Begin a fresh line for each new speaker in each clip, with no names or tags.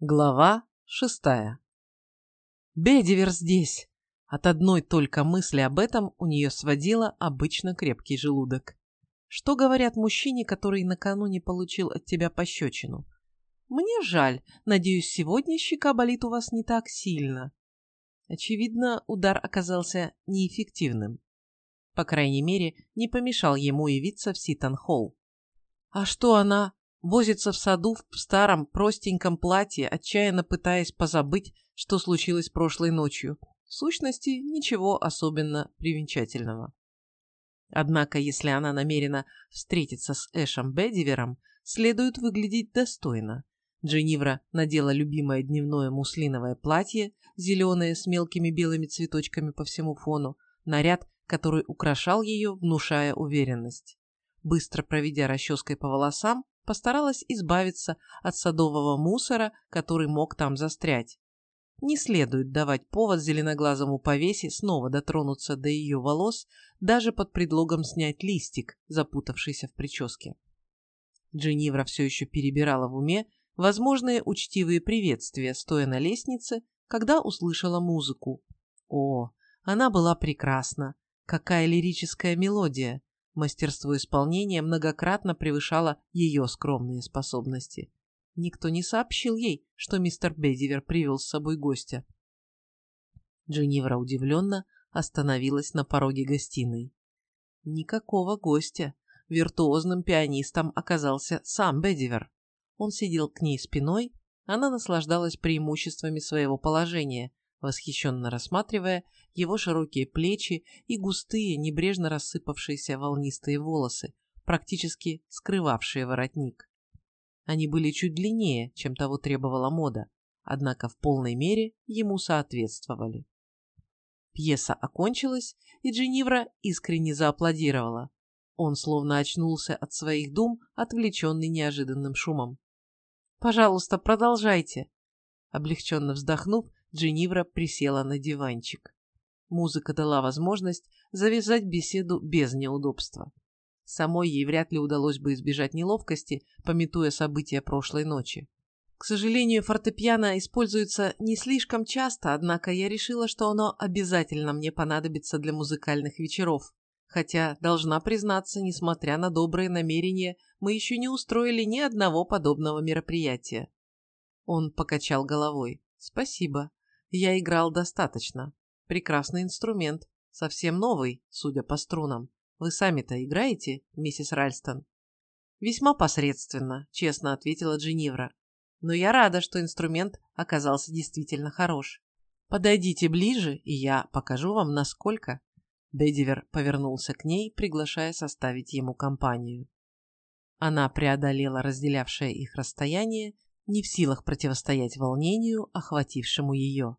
Глава шестая. Бедивер здесь! От одной только мысли об этом у нее сводило обычно крепкий желудок. Что говорят мужчине, который накануне получил от тебя пощечину? Мне жаль, надеюсь, сегодня щека болит у вас не так сильно. Очевидно, удар оказался неэффективным. По крайней мере, не помешал ему явиться в Ситон-Холл. А что она возится в саду в старом простеньком платье, отчаянно пытаясь позабыть, что случилось прошлой ночью. В сущности, ничего особенно привенчательного. Однако, если она намерена встретиться с Эшем Бедивером, следует выглядеть достойно. Дженнивра надела любимое дневное муслиновое платье, зеленое с мелкими белыми цветочками по всему фону, наряд, который украшал ее, внушая уверенность. Быстро проведя расческой по волосам, постаралась избавиться от садового мусора, который мог там застрять. Не следует давать повод зеленоглазому повесе снова дотронуться до ее волос, даже под предлогом снять листик, запутавшийся в прическе. Дженнивра все еще перебирала в уме возможные учтивые приветствия, стоя на лестнице, когда услышала музыку. О, она была прекрасна! Какая лирическая мелодия! Мастерство исполнения многократно превышало ее скромные способности. Никто не сообщил ей, что мистер Бедивер привел с собой гостя. Дженнивра удивленно остановилась на пороге гостиной. Никакого гостя. Виртуозным пианистом оказался сам Бедивер. Он сидел к ней спиной, она наслаждалась преимуществами своего положения, восхищенно рассматривая его широкие плечи и густые, небрежно рассыпавшиеся волнистые волосы, практически скрывавшие воротник. Они были чуть длиннее, чем того требовала мода, однако в полной мере ему соответствовали. Пьеса окончилась, и Дженнивра искренне зааплодировала. Он словно очнулся от своих дум, отвлеченный неожиданным шумом. «Пожалуйста, продолжайте!» Облегченно вздохнув, Дженнивра присела на диванчик. Музыка дала возможность завязать беседу без неудобства. Самой ей вряд ли удалось бы избежать неловкости, пометуя события прошлой ночи. К сожалению, фортепиано используется не слишком часто, однако я решила, что оно обязательно мне понадобится для музыкальных вечеров. Хотя, должна признаться, несмотря на добрые намерения, мы еще не устроили ни одного подобного мероприятия. Он покачал головой. Спасибо. Я играл достаточно. Прекрасный инструмент. Совсем новый, судя по струнам. Вы сами-то играете, миссис Ральстон? Весьма посредственно, честно ответила Дженнивра. Но я рада, что инструмент оказался действительно хорош. Подойдите ближе, и я покажу вам, насколько. Бедивер повернулся к ней, приглашая составить ему компанию. Она преодолела разделявшее их расстояние не в силах противостоять волнению, охватившему ее.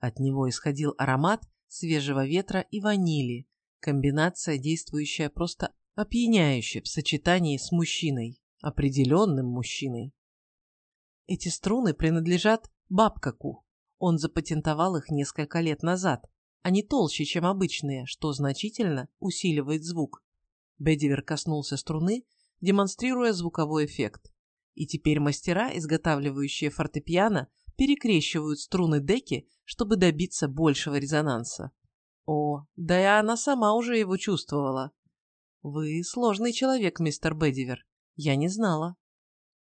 От него исходил аромат свежего ветра и ванили, комбинация, действующая просто опьяняюще в сочетании с мужчиной, определенным мужчиной. Эти струны принадлежат Бабкаку. Он запатентовал их несколько лет назад. Они толще, чем обычные, что значительно усиливает звук. Бедивер коснулся струны, демонстрируя звуковой эффект и теперь мастера, изготавливающие фортепиано, перекрещивают струны деки, чтобы добиться большего резонанса. О, да и она сама уже его чувствовала. Вы сложный человек, мистер Бедивер. Я не знала.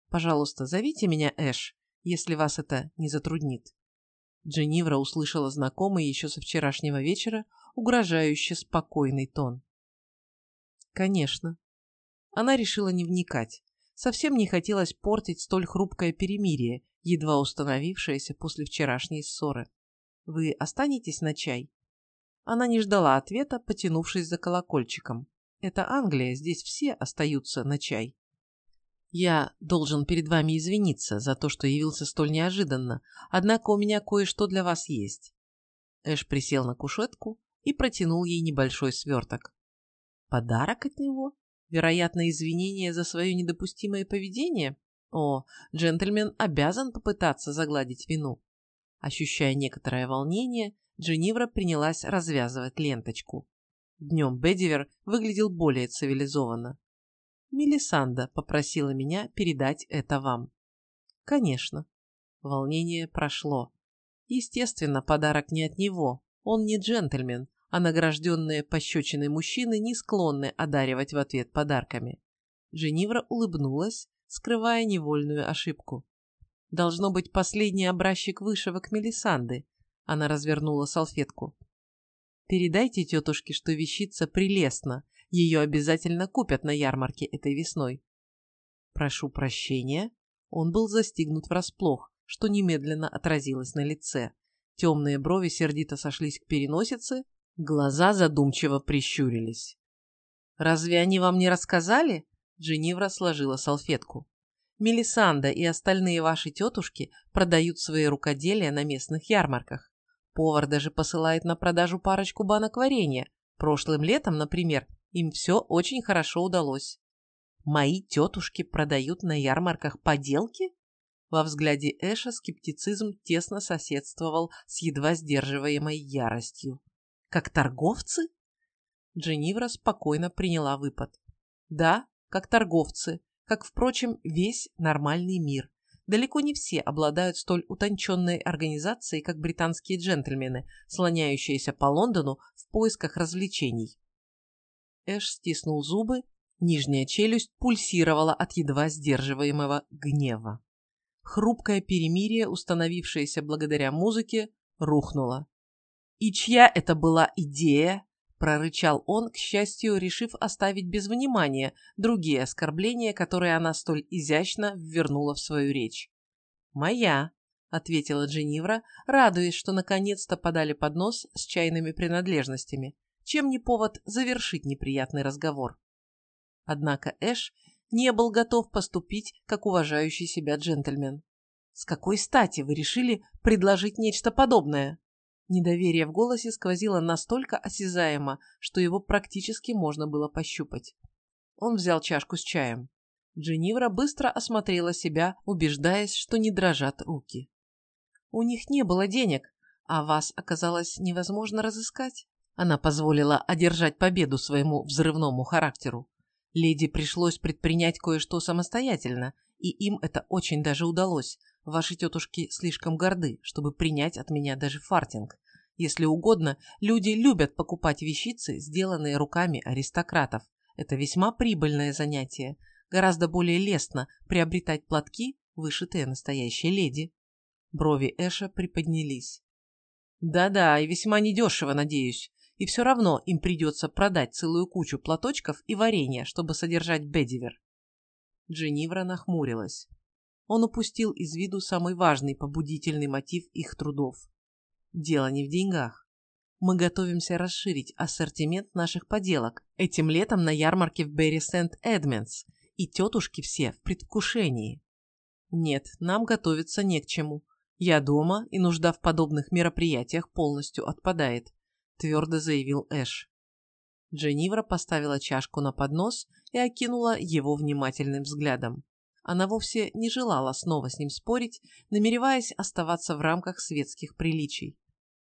Пожалуйста, зовите меня Эш, если вас это не затруднит. Дженнивра услышала знакомый еще со вчерашнего вечера угрожающе спокойный тон. Конечно. Она решила не вникать. Совсем не хотелось портить столь хрупкое перемирие, едва установившееся после вчерашней ссоры. «Вы останетесь на чай?» Она не ждала ответа, потянувшись за колокольчиком. «Это Англия, здесь все остаются на чай». «Я должен перед вами извиниться за то, что явился столь неожиданно, однако у меня кое-что для вас есть». Эш присел на кушетку и протянул ей небольшой сверток. «Подарок от него?» Вероятно, извинение за свое недопустимое поведение? О, джентльмен обязан попытаться загладить вину. Ощущая некоторое волнение, Дженнивра принялась развязывать ленточку. Днем Бедивер выглядел более цивилизованно. Мелисанда попросила меня передать это вам. Конечно. Волнение прошло. Естественно, подарок не от него. Он не джентльмен, а награжденные пощечиной мужчины не склонны одаривать в ответ подарками. Женивра улыбнулась, скрывая невольную ошибку. Должно быть последний образчик вышивок Мелисанды. Она развернула салфетку. Передайте тетушке, что вещица прелестна. Ее обязательно купят на ярмарке этой весной. Прошу прощения. Он был застигнут врасплох, что немедленно отразилось на лице. Темные брови сердито сошлись к переносице, глаза задумчиво прищурились. «Разве они вам не рассказали?» Дженнивра сложила салфетку. Мелисанда и остальные ваши тетушки продают свои рукоделия на местных ярмарках. Повар даже посылает на продажу парочку банок варенья. Прошлым летом, например, им все очень хорошо удалось. Мои тетушки продают на ярмарках поделки? Во взгляде Эша скептицизм тесно соседствовал с едва сдерживаемой яростью. Как торговцы? Дженнивра спокойно приняла выпад. Да, как торговцы, как, впрочем, весь нормальный мир. Далеко не все обладают столь утонченной организацией, как британские джентльмены, слоняющиеся по Лондону в поисках развлечений. Эш стиснул зубы, нижняя челюсть пульсировала от едва сдерживаемого гнева. Хрупкое перемирие, установившееся благодаря музыке, рухнуло. И чья это была идея? прорычал он, к счастью, решив оставить без внимания другие оскорбления, которые она столь изящно ввернула в свою речь. «Моя», — ответила Дженнивра, радуясь, что наконец-то подали поднос с чайными принадлежностями, чем не повод завершить неприятный разговор. Однако Эш не был готов поступить как уважающий себя джентльмен. «С какой стати вы решили предложить нечто подобное?» Недоверие в голосе сквозило настолько осязаемо, что его практически можно было пощупать. Он взял чашку с чаем. Дженнивра быстро осмотрела себя, убеждаясь, что не дрожат руки. «У них не было денег, а вас оказалось невозможно разыскать». Она позволила одержать победу своему взрывному характеру. Леди пришлось предпринять кое-что самостоятельно, и им это очень даже удалось, Ваши тетушки слишком горды, чтобы принять от меня даже фартинг. Если угодно, люди любят покупать вещицы, сделанные руками аристократов. Это весьма прибыльное занятие. Гораздо более лестно приобретать платки, вышитые настоящей леди. Брови Эша приподнялись. Да-да, и весьма недешево, надеюсь. И все равно им придется продать целую кучу платочков и варенья, чтобы содержать Бедивер. Дженнивра нахмурилась он упустил из виду самый важный побудительный мотив их трудов. Дело не в деньгах. Мы готовимся расширить ассортимент наших поделок этим летом на ярмарке в Берри Сент-Эдмендс, и тетушки все в предвкушении. Нет, нам готовиться не к чему. Я дома, и нужда в подобных мероприятиях полностью отпадает, твердо заявил Эш. Дженнивра поставила чашку на поднос и окинула его внимательным взглядом. Она вовсе не желала снова с ним спорить, намереваясь оставаться в рамках светских приличий.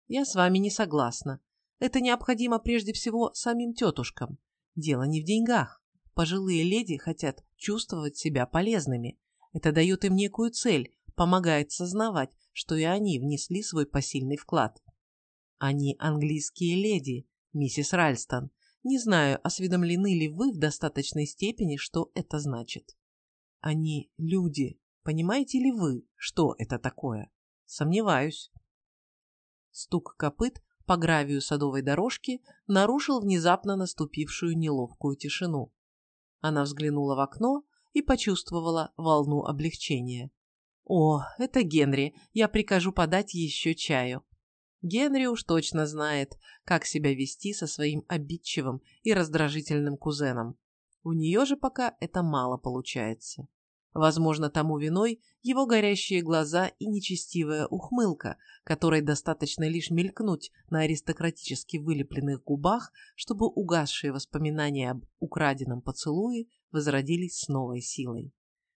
«Я с вами не согласна. Это необходимо прежде всего самим тетушкам. Дело не в деньгах. Пожилые леди хотят чувствовать себя полезными. Это дает им некую цель, помогает сознавать, что и они внесли свой посильный вклад. Они английские леди, миссис Ральстон. Не знаю, осведомлены ли вы в достаточной степени, что это значит. Они люди. Понимаете ли вы, что это такое? Сомневаюсь. Стук копыт по гравию садовой дорожки нарушил внезапно наступившую неловкую тишину. Она взглянула в окно и почувствовала волну облегчения. «О, это Генри, я прикажу подать еще чаю». Генри уж точно знает, как себя вести со своим обидчивым и раздражительным кузеном. У нее же пока это мало получается. Возможно, тому виной его горящие глаза и нечестивая ухмылка, которой достаточно лишь мелькнуть на аристократически вылепленных губах, чтобы угасшие воспоминания об украденном поцелуе возродились с новой силой.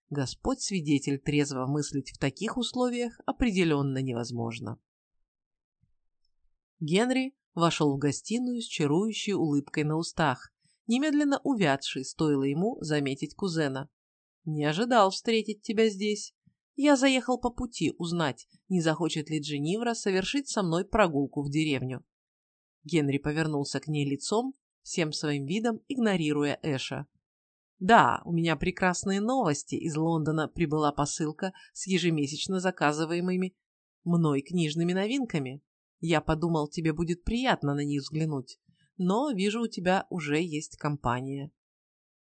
Господь свидетель трезво мыслить в таких условиях определенно невозможно. Генри вошел в гостиную с чарующей улыбкой на устах, немедленно увядший, стоило ему заметить кузена. Не ожидал встретить тебя здесь. Я заехал по пути узнать, не захочет ли Дженнивра совершить со мной прогулку в деревню. Генри повернулся к ней лицом, всем своим видом игнорируя Эша. Да, у меня прекрасные новости. Из Лондона прибыла посылка с ежемесячно заказываемыми мной книжными новинками. Я подумал, тебе будет приятно на них взглянуть, но вижу, у тебя уже есть компания.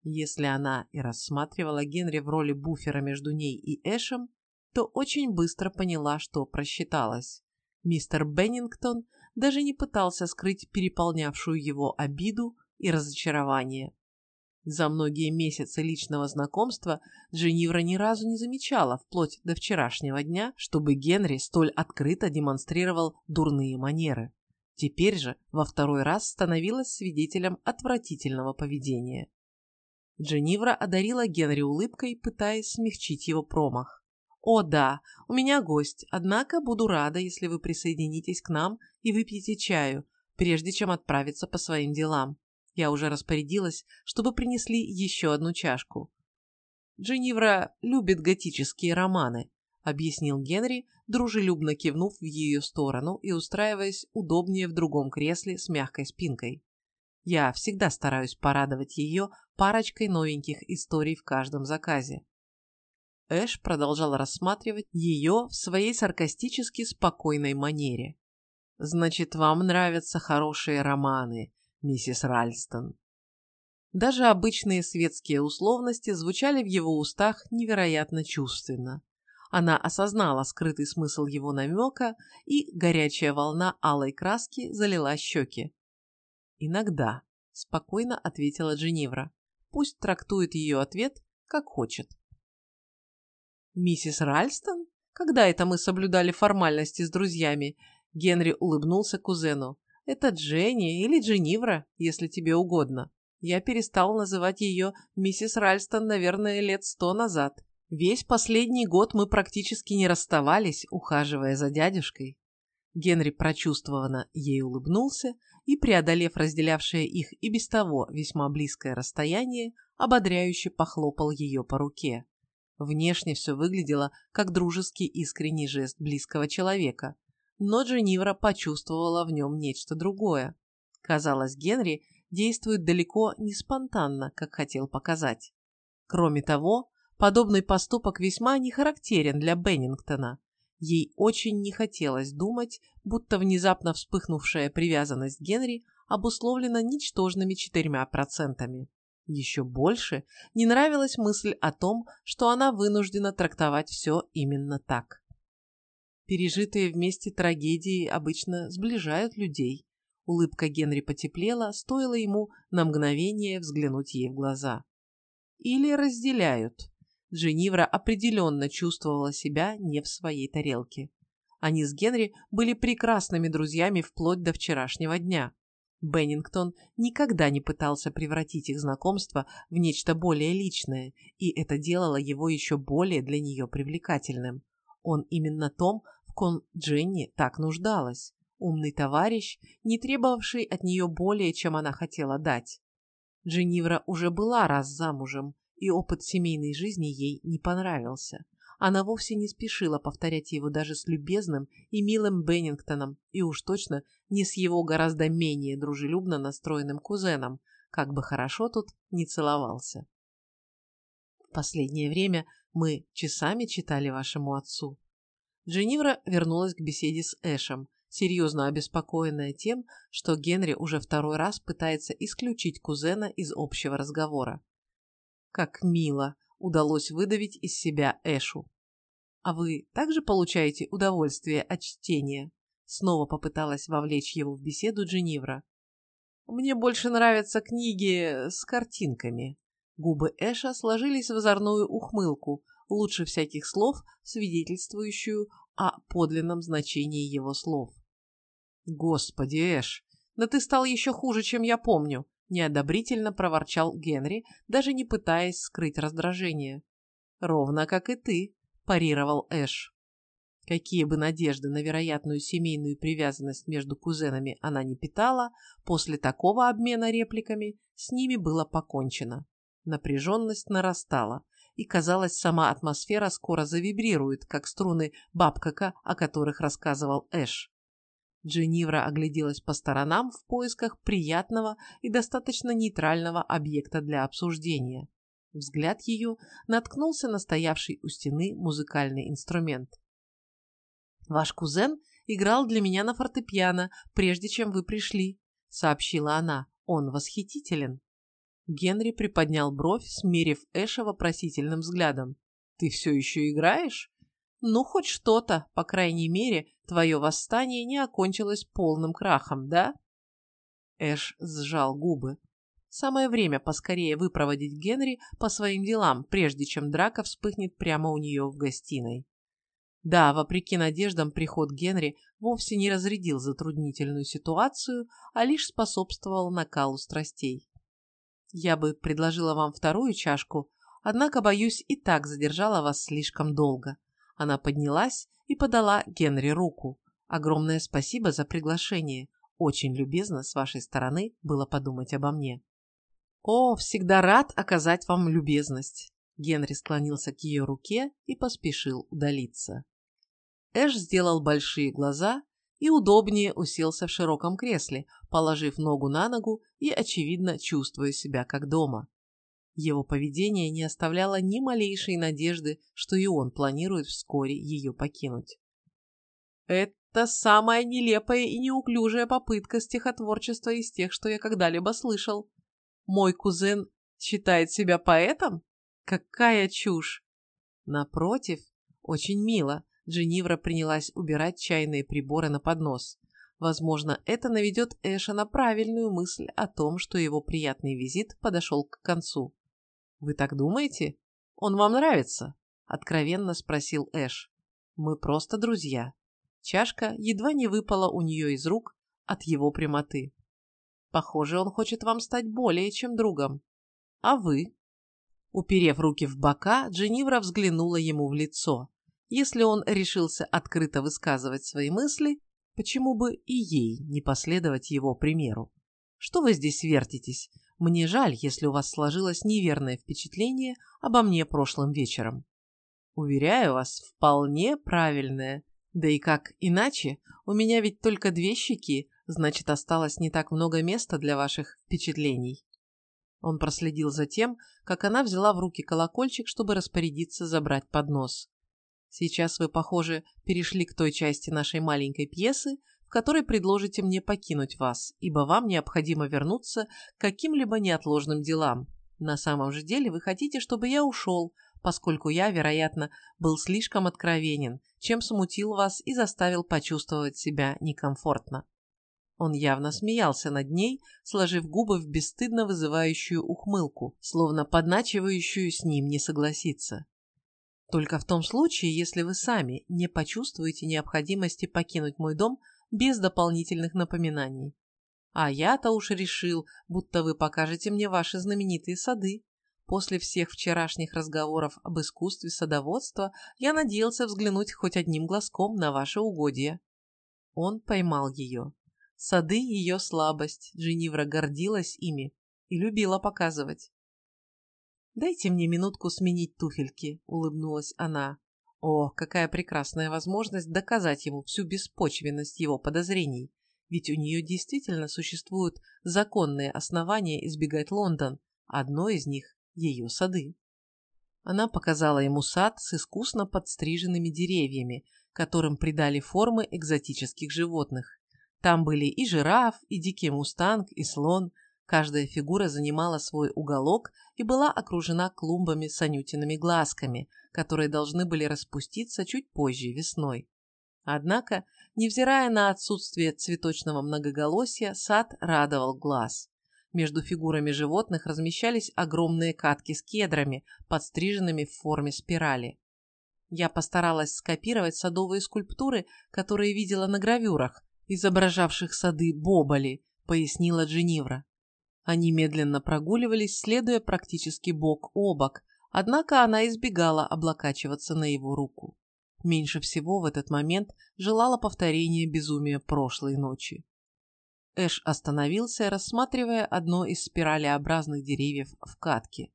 Если она и рассматривала Генри в роли буфера между ней и Эшем, то очень быстро поняла, что просчиталась. Мистер Беннингтон даже не пытался скрыть переполнявшую его обиду и разочарование. За многие месяцы личного знакомства Дженнивра ни разу не замечала, вплоть до вчерашнего дня, чтобы Генри столь открыто демонстрировал дурные манеры. Теперь же во второй раз становилась свидетелем отвратительного поведения. Дженнивра одарила Генри улыбкой, пытаясь смягчить его промах. «О да, у меня гость, однако буду рада, если вы присоединитесь к нам и выпьете чаю, прежде чем отправиться по своим делам. Я уже распорядилась, чтобы принесли еще одну чашку. Дженнивра любит готические романы, объяснил Генри, дружелюбно кивнув в ее сторону и устраиваясь удобнее в другом кресле с мягкой спинкой. Я всегда стараюсь порадовать ее парочкой новеньких историй в каждом заказе. Эш продолжал рассматривать ее в своей саркастически спокойной манере. «Значит, вам нравятся хорошие романы, миссис Ральстон. Даже обычные светские условности звучали в его устах невероятно чувственно. Она осознала скрытый смысл его намека, и горячая волна алой краски залила щеки. «Иногда», — спокойно ответила Дженевра. «Пусть трактует ее ответ, как хочет». «Миссис Ральстон? Когда это мы соблюдали формальности с друзьями?» Генри улыбнулся кузену. Это Дженни или Дженнивра, если тебе угодно. Я перестал называть ее миссис Ральстон, наверное, лет сто назад. Весь последний год мы практически не расставались, ухаживая за дядюшкой. Генри прочувствованно ей улыбнулся и, преодолев разделявшее их и без того весьма близкое расстояние, ободряюще похлопал ее по руке. Внешне все выглядело как дружеский искренний жест близкого человека, но Дженнивра почувствовала в нем нечто другое. Казалось, Генри действует далеко не спонтанно, как хотел показать. Кроме того, подобный поступок весьма не характерен для Беннингтона. Ей очень не хотелось думать, будто внезапно вспыхнувшая привязанность Генри обусловлена ничтожными четырьмя процентами. Еще больше не нравилась мысль о том, что она вынуждена трактовать все именно так. Пережитые вместе трагедии обычно сближают людей. Улыбка Генри потеплела, стоило ему на мгновение взглянуть ей в глаза. Или разделяют. Дженнивра определенно чувствовала себя не в своей тарелке. Они с Генри были прекрасными друзьями вплоть до вчерашнего дня. Беннингтон никогда не пытался превратить их знакомство в нечто более личное, и это делало его еще более для нее привлекательным. Он именно том, ком Дженни так нуждалась. Умный товарищ, не требовавший от нее более, чем она хотела дать. Дженнивра уже была раз замужем, и опыт семейной жизни ей не понравился. Она вовсе не спешила повторять его даже с любезным и милым Беннингтоном, и уж точно не с его гораздо менее дружелюбно настроенным кузеном, как бы хорошо тут не целовался. В последнее время мы часами читали вашему отцу. Дженнивра вернулась к беседе с Эшем, серьезно обеспокоенная тем, что Генри уже второй раз пытается исключить кузена из общего разговора. Как мило удалось выдавить из себя Эшу. «А вы также получаете удовольствие от чтения?» Снова попыталась вовлечь его в беседу Дженнивра. «Мне больше нравятся книги с картинками». Губы Эша сложились в озорную ухмылку, лучше всяких слов, свидетельствующую о подлинном значении его слов. «Господи, Эш, да ты стал еще хуже, чем я помню», неодобрительно проворчал Генри, даже не пытаясь скрыть раздражение. «Ровно как и ты», парировал Эш. Какие бы надежды на вероятную семейную привязанность между кузенами она не питала, после такого обмена репликами с ними было покончено. Напряженность нарастала, и, казалось, сама атмосфера скоро завибрирует, как струны бабкака, о которых рассказывал Эш. Дженнивра огляделась по сторонам в поисках приятного и достаточно нейтрального объекта для обсуждения. Взгляд ее наткнулся на стоявший у стены музыкальный инструмент. «Ваш кузен играл для меня на фортепиано, прежде чем вы пришли», — сообщила она. «Он восхитителен». Генри приподнял бровь, смерив Эша вопросительным взглядом. «Ты все еще играешь?» «Ну, хоть что-то, по крайней мере, твое восстание не окончилось полным крахом, да?» Эш сжал губы. Самое время поскорее выпроводить Генри по своим делам, прежде чем драка вспыхнет прямо у нее в гостиной. Да, вопреки надеждам, приход Генри вовсе не разрядил затруднительную ситуацию, а лишь способствовал накалу страстей. Я бы предложила вам вторую чашку, однако, боюсь, и так задержала вас слишком долго. Она поднялась и подала Генри руку. Огромное спасибо за приглашение. Очень любезно с вашей стороны было подумать обо мне. О, всегда рад оказать вам любезность. Генри склонился к ее руке и поспешил удалиться. Эш сделал большие глаза и удобнее уселся в широком кресле, положив ногу на ногу и, очевидно, чувствуя себя как дома. Его поведение не оставляло ни малейшей надежды, что и он планирует вскоре ее покинуть. «Это самая нелепая и неуклюжая попытка стихотворчества из тех, что я когда-либо слышал. Мой кузен считает себя поэтом? Какая чушь!» Напротив, очень мило, Дженнивра принялась убирать чайные приборы на поднос. Возможно, это наведет Эша на правильную мысль о том, что его приятный визит подошел к концу. «Вы так думаете? Он вам нравится?» – откровенно спросил Эш. «Мы просто друзья». Чашка едва не выпала у нее из рук от его прямоты. «Похоже, он хочет вам стать более чем другом. А вы?» Уперев руки в бока, Дженнивра взглянула ему в лицо. Если он решился открыто высказывать свои мысли, почему бы и ей не последовать его примеру? Что вы здесь вертитесь? Мне жаль, если у вас сложилось неверное впечатление обо мне прошлым вечером. Уверяю вас, вполне правильное. Да и как иначе? У меня ведь только две щеки, значит, осталось не так много места для ваших впечатлений. Он проследил за тем, как она взяла в руки колокольчик, чтобы распорядиться забрать поднос. Сейчас вы, похоже, перешли к той части нашей маленькой пьесы, которой предложите мне покинуть вас, ибо вам необходимо вернуться к каким-либо неотложным делам. На самом же деле вы хотите, чтобы я ушел, поскольку я, вероятно, был слишком откровенен, чем смутил вас и заставил почувствовать себя некомфортно. Он явно смеялся над ней, сложив губы в бесстыдно вызывающую ухмылку, словно подначивающую с ним не согласиться. Только в том случае, если вы сами не почувствуете необходимости покинуть мой дом без дополнительных напоминаний. А я-то уж решил, будто вы покажете мне ваши знаменитые сады. После всех вчерашних разговоров об искусстве садоводства я надеялся взглянуть хоть одним глазком на ваше угодье. Он поймал ее. Сады – ее слабость, Дженнивра гордилась ими и любила показывать. «Дайте мне минутку сменить туфельки», — улыбнулась она. О, какая прекрасная возможность доказать ему всю беспочвенность его подозрений. Ведь у нее действительно существуют законные основания избегать Лондон. Одно из них – ее сады. Она показала ему сад с искусно подстриженными деревьями, которым придали формы экзотических животных. Там были и жираф, и дикий мустанг, и слон – Каждая фигура занимала свой уголок и была окружена клумбами с анютиными глазками, которые должны были распуститься чуть позже весной. Однако, невзирая на отсутствие цветочного многоголосия, сад радовал глаз. Между фигурами животных размещались огромные катки с кедрами, подстриженными в форме спирали. Я постаралась скопировать садовые скульптуры, которые видела на гравюрах, изображавших сады Боболи, пояснила Дженнивра. Они медленно прогуливались, следуя практически бок о бок, однако она избегала облокачиваться на его руку. Меньше всего в этот момент желала повторения безумия прошлой ночи. Эш остановился, рассматривая одно из спиралеобразных деревьев в катке.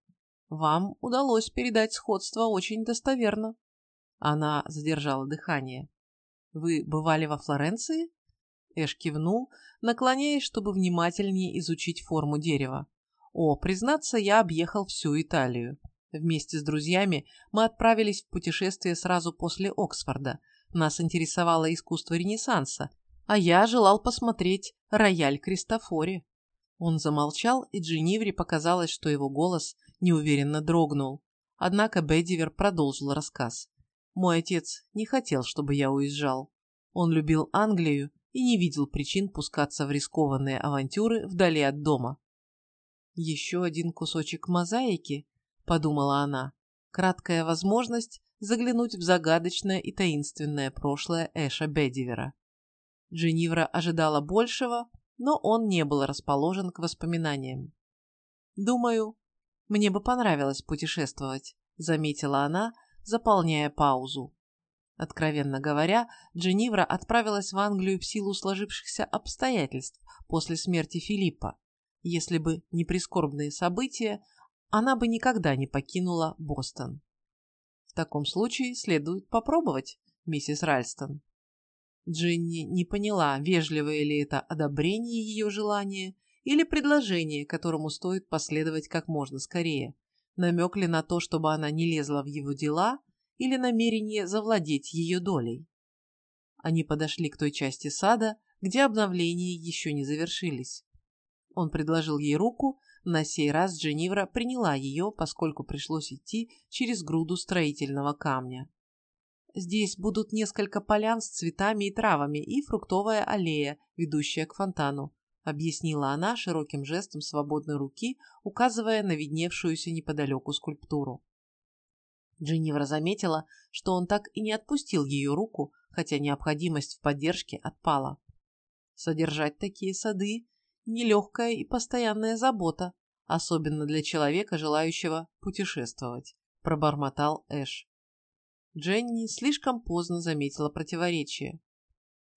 Вам удалось передать сходство очень достоверно. Она задержала дыхание. Вы бывали во Флоренции? Эш кивнул, наклоняясь, чтобы внимательнее изучить форму дерева. О, признаться, я объехал всю Италию. Вместе с друзьями мы отправились в путешествие сразу после Оксфорда. Нас интересовало искусство Ренессанса, а я желал посмотреть рояль Кристофори. Он замолчал, и Дженнивре показалось, что его голос неуверенно дрогнул. Однако Бедивер продолжил рассказ. «Мой отец не хотел, чтобы я уезжал. Он любил Англию и не видел причин пускаться в рискованные авантюры вдали от дома. «Еще один кусочек мозаики», — подумала она, краткая возможность заглянуть в загадочное и таинственное прошлое Эша Бедивера. Дженнивра ожидала большего, но он не был расположен к воспоминаниям. «Думаю, мне бы понравилось путешествовать», — заметила она, заполняя паузу. Откровенно говоря, Дженнивра отправилась в Англию в силу сложившихся обстоятельств после смерти Филиппа. Если бы не прискорбные события, она бы никогда не покинула Бостон. В таком случае следует попробовать, миссис Ральстон. Джинни не поняла, вежливое ли это одобрение ее желания или предложение, которому стоит последовать как можно скорее. Намек ли на то, чтобы она не лезла в его дела, или намерение завладеть ее долей. Они подошли к той части сада, где обновления еще не завершились. Он предложил ей руку, на сей раз Дженнивра приняла ее, поскольку пришлось идти через груду строительного камня. Здесь будут несколько полян с цветами и травами и фруктовая аллея, ведущая к фонтану, объяснила она широким жестом свободной руки, указывая на видневшуюся неподалеку скульптуру. Дженнивра заметила, что он так и не отпустил ее руку, хотя необходимость в поддержке отпала. Содержать такие сады – нелегкая и постоянная забота, особенно для человека, желающего путешествовать, пробормотал Эш. Дженни слишком поздно заметила противоречие.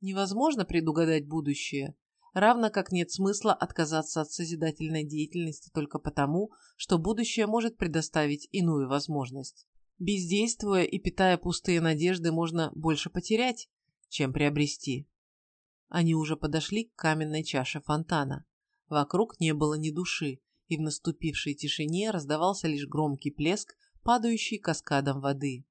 Невозможно предугадать будущее, равно как нет смысла отказаться от созидательной деятельности только потому, что будущее может предоставить иную возможность. Бездействуя и питая пустые надежды, можно больше потерять, чем приобрести. Они уже подошли к каменной чаше фонтана. Вокруг не было ни души, и в наступившей тишине раздавался лишь громкий плеск, падающий каскадом воды.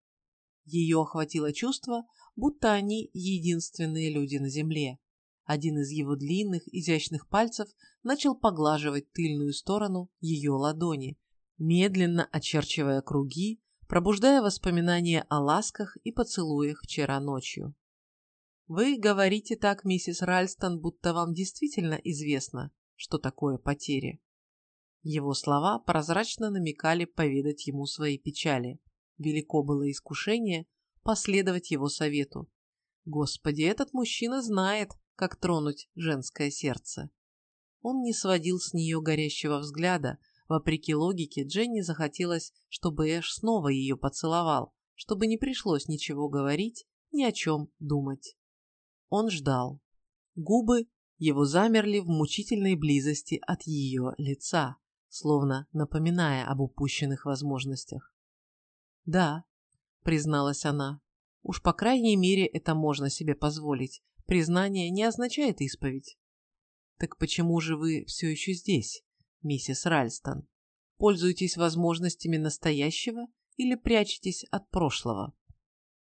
Ее охватило чувство, будто они единственные люди на земле. Один из его длинных, изящных пальцев начал поглаживать тыльную сторону ее ладони, медленно очерчивая круги, пробуждая воспоминания о ласках и поцелуях вчера ночью. Вы говорите так, миссис Ральстон, будто вам действительно известно, что такое потери. Его слова прозрачно намекали поведать ему свои печали. Велико было искушение последовать его совету. Господи, этот мужчина знает, как тронуть женское сердце. Он не сводил с нее горящего взгляда, Вопреки логике, Дженни захотелось, чтобы Эш снова ее поцеловал, чтобы не пришлось ничего говорить, ни о чем думать. Он ждал. Губы его замерли в мучительной близости от ее лица, словно напоминая об упущенных возможностях. «Да», — призналась она, — «уж по крайней мере это можно себе позволить. Признание не означает исповедь». «Так почему же вы все еще здесь?» Миссис Ральстон. Пользуетесь возможностями настоящего или прячетесь от прошлого?